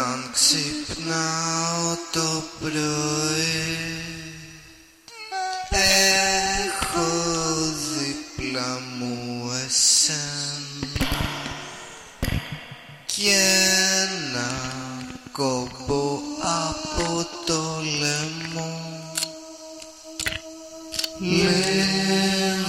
Όταν ξυπνάω το πρωί. Έχω δίπλα μου εσένα Και ένα κόμπο από το λαιμό. Λέω